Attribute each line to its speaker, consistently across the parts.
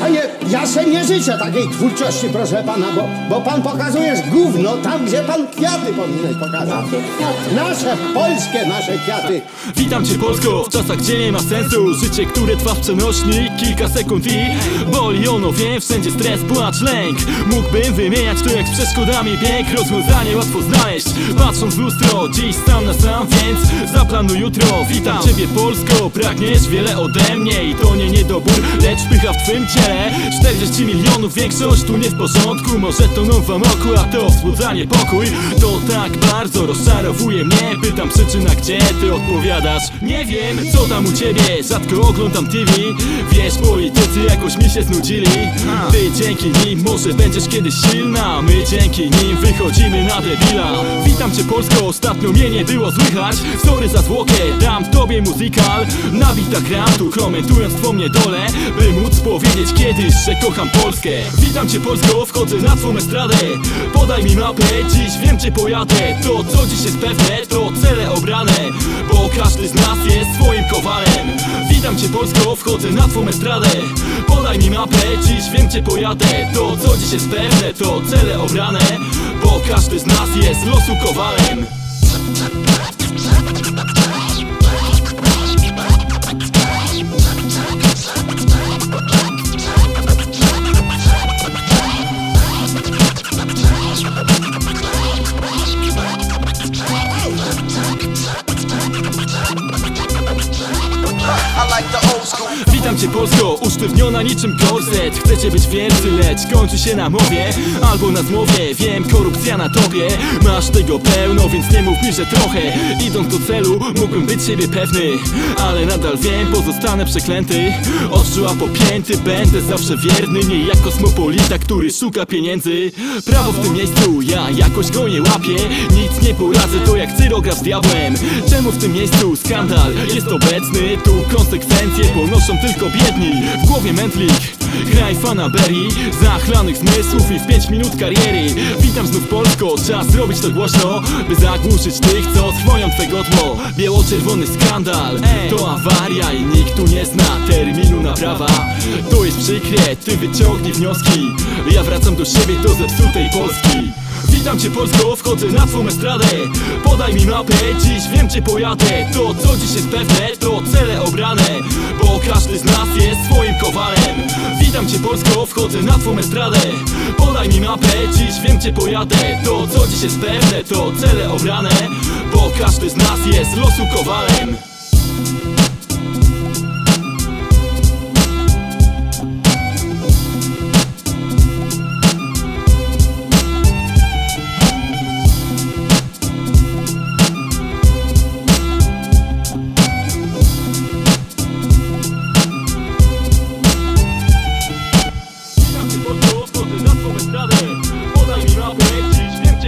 Speaker 1: Panie, ja se nie życzę takiej twórczości, proszę pana, bo, bo pan pokazujesz gówno tam, gdzie pan kwiaty powinieneś pokazać. Nasze, polskie nasze kwiaty.
Speaker 2: Witam cię Polsko w czasach gdzie nie ma sensu. Życie, które trwa w przenośni kilka sekund i Boli ono, wiem, wszędzie stres, płacz, lęk. Mógłbym wymieniać to jak z przeszkodami bieg. Rozwiązanie łatwo znaleźć, patrząc w lustro. Dziś sam na sam, więc zaplanuj jutro. Witam ciebie Polsko, pragniesz wiele ode mnie I to nie niedobór, lecz pycha w twym ciele 40 milionów, większość tu nie w porządku. Może to nowa moku, a to wzbudzanie pokój. To tak bardzo rozczarowuje mnie. Pytam przyczyna, gdzie ty odpowiadasz? Nie wiem, co tam u ciebie. Rzadko oglądam TV Wiesz, politycy jakoś mi się znudzili. Ty dzięki nim może będziesz kiedyś silna. My dzięki nim wychodzimy na debila. Witam cię Polsko, ostatnio mnie nie było słychać. Sorry za zwłokę, dam tobie muzykal Na bitach gram tu komentując twą niedolę By móc powiedzieć kiedyś, że kocham Polskę. Witam cię Polsko, wchodzę na twą estradę. Podaj mi mapę, dziś wiem gdzie pojadę. To co dziś jest pewne, to cele obrane Bo każdy z nas jest swoim kowalem. Witam cię Polsko, wchodzę na twą estradę. Podaj mi mapę, dziś wiem gdzie pojadę. To co dziś jest pewne, to cele obrane Bo każdy z nas jest losu kowalem Witam cię Polsko, usztywniona niczym korset. Chcecie być wielcy, lecz kończy się na mowie Albo na zmowie, wiem, korupcja na tobie. Masz tego pełno, więc nie mów mi, że trochę. Idąc do celu, mógłbym być siebie pewny Ale nadal wiem, pozostanę przeklęty. Odczuła popięty, będę zawsze wierny Nie jak kosmopolita, który szuka pieniędzy. Prawo w tym miejscu, ja jakoś go nie łapię. Nic nie poradzę, to jak cyrograf z diabłem. Czemu w tym miejscu skandal jest obecny? Tu konsekwencje ponoszą tylko biedni. W głowie mętlik Graj fanaberii, zachlanych zmysłów i w 5 minut kariery. Witam znów Polsko, czas zrobić to głośno By zagłuszyć tych, co trwoją twego tło Biało-czerwony skandal, to awaria I nikt tu nie zna terminu naprawa. To jest przykre, ty wyciągnij wnioski. Ja wracam do siebie, do zepsutej Polski Witam cię Polsko, wchodzę na twą estradę. Podaj mi mapę, dziś wiem gdzie pojadę. To co dziś jest pewne, to cele obrane. Bo każdy z nas jest swoim kowalem. Witam cię Polsko, wchodzę na twą estradę. Podaj mi mapę, dziś wiem gdzie pojadę. To co dziś jest pewne, to cele obrane. Bo każdy z nas jest losu kowalem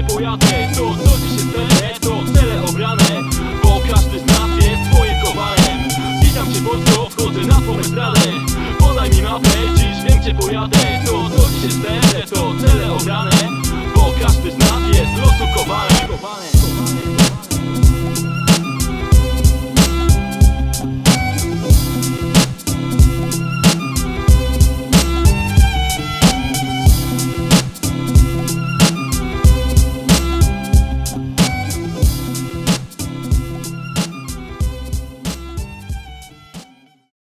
Speaker 2: gdzie pojadę To dziś jest pewne, to cele obrane Bo każdy z nas jest swoim kowalem Witam cię Polsko, wchodzę na twą estradę Podaj mi mapę, dziś wiem gdzie pojadę. To dziś jest pewne, to cele obrane Bo każdy z nas